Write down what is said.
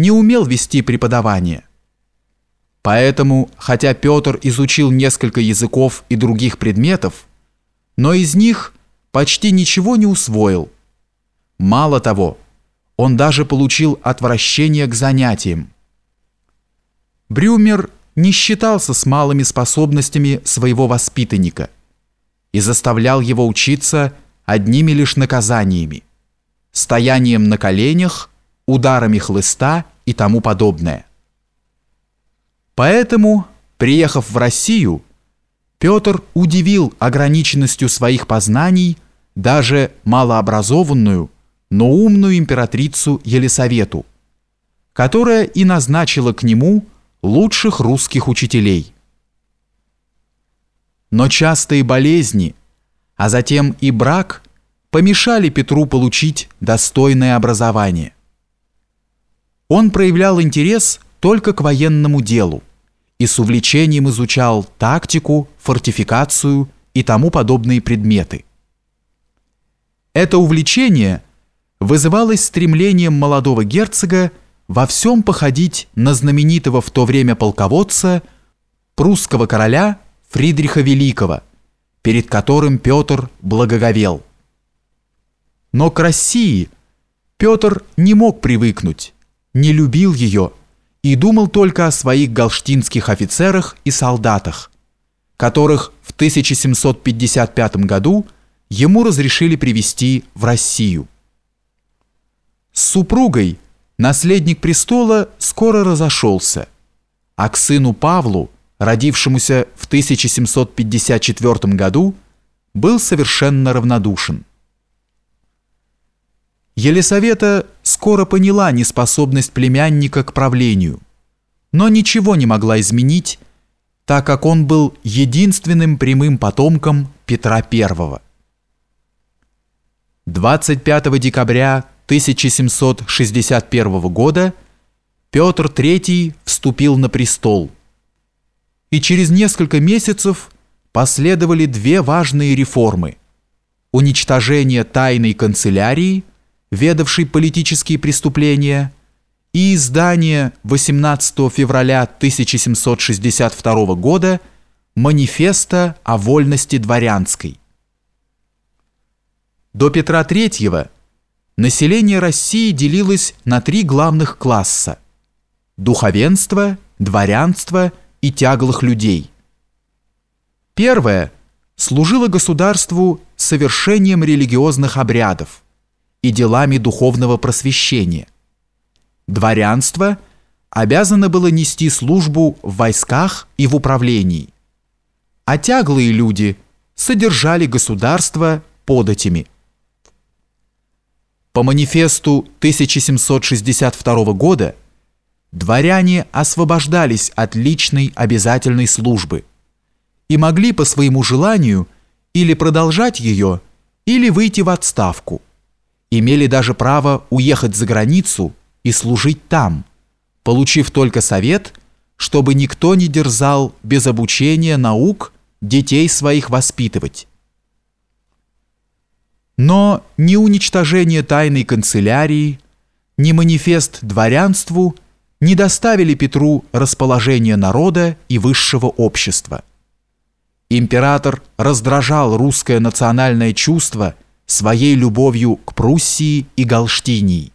не умел вести преподавание. Поэтому, хотя Петр изучил несколько языков и других предметов, но из них почти ничего не усвоил. Мало того, он даже получил отвращение к занятиям. Брюмер не считался с малыми способностями своего воспитанника и заставлял его учиться одними лишь наказаниями – стоянием на коленях, ударами хлыста и тому подобное. Поэтому, приехав в Россию, Петр удивил ограниченностью своих познаний даже малообразованную, но умную императрицу Елисавету, которая и назначила к нему лучших русских учителей. Но частые болезни, а затем и брак помешали Петру получить достойное образование. Он проявлял интерес только к военному делу и с увлечением изучал тактику, фортификацию и тому подобные предметы. Это увлечение вызывалось стремлением молодого герцога во всем походить на знаменитого в то время полководца прусского короля Фридриха Великого, перед которым Петр благоговел. Но к России Петр не мог привыкнуть, не любил ее и думал только о своих галштинских офицерах и солдатах, которых в 1755 году ему разрешили привести в Россию. С супругой наследник престола скоро разошелся, а к сыну Павлу, родившемуся в 1754 году, был совершенно равнодушен. Елисавета скоро поняла неспособность племянника к правлению, но ничего не могла изменить, так как он был единственным прямым потомком Петра I. 25 декабря 1761 года Петр III вступил на престол, и через несколько месяцев последовали две важные реформы – уничтожение тайной канцелярии – ведавший политические преступления, и издание 18 февраля 1762 года манифеста о вольности дворянской. До Петра III население России делилось на три главных класса – духовенство, дворянство и тяглых людей. Первое служило государству совершением религиозных обрядов – и делами духовного просвещения. Дворянство обязано было нести службу в войсках и в управлении, а тяглые люди содержали государство податями. По манифесту 1762 года дворяне освобождались от личной обязательной службы и могли по своему желанию или продолжать ее, или выйти в отставку имели даже право уехать за границу и служить там, получив только совет, чтобы никто не дерзал без обучения наук детей своих воспитывать. Но ни уничтожение тайной канцелярии, ни манифест дворянству не доставили Петру расположения народа и высшего общества. Император раздражал русское национальное чувство – своей любовью к Пруссии и Галштинии.